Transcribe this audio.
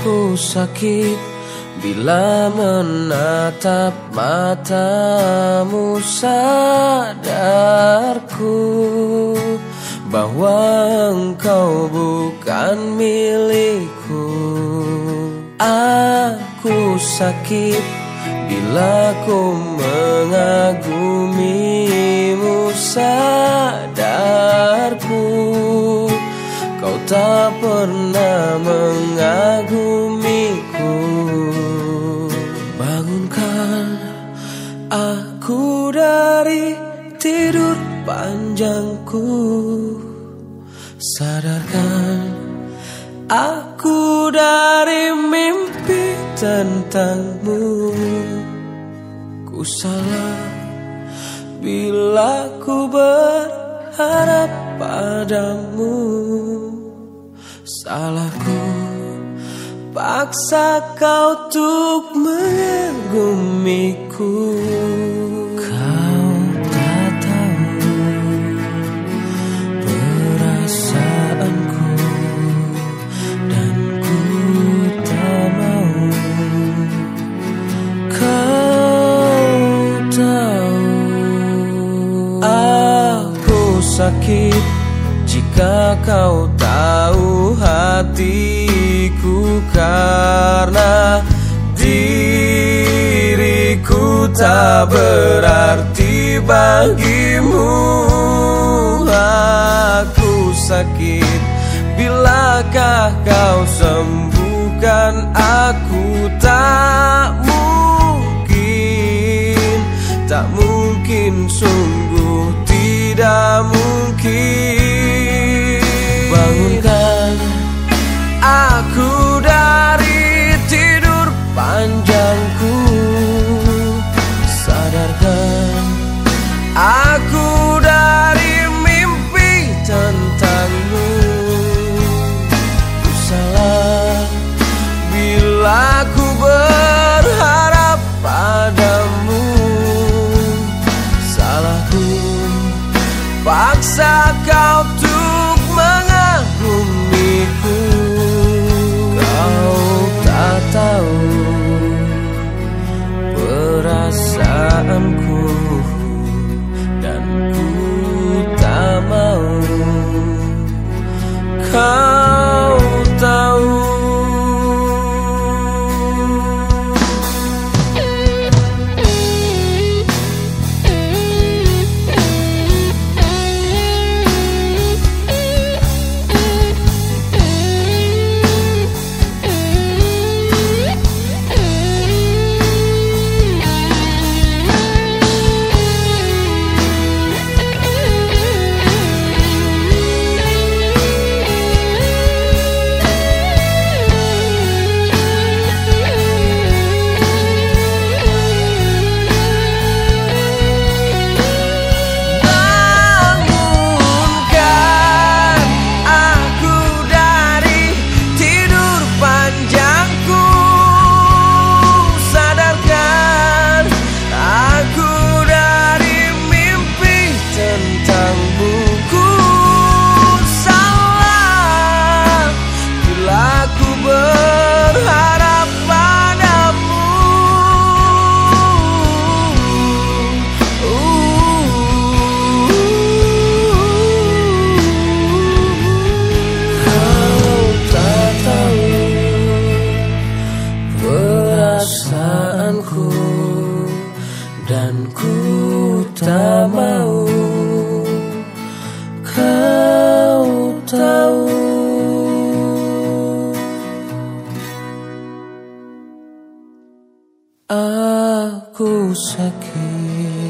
Aku sakit bila menatap matamu sadarku bahwa engkau bukan milikku. Aku sakit bila ku mengagumimu sadarku. Kau tak pernah mengagumiku panjangku Sadarkan aku dari mimpi tentangmu. Ku salah bila ku berharap padamu. Salahku Paksa kau untuk mengagumiku sakit. Jika kau tahu hatiku karena diriku tak berarti bagimu Aku sakit. Bilakah kau sembuhkan aku perasaanku dan ku tak mau. Kau tahu. Aku sakit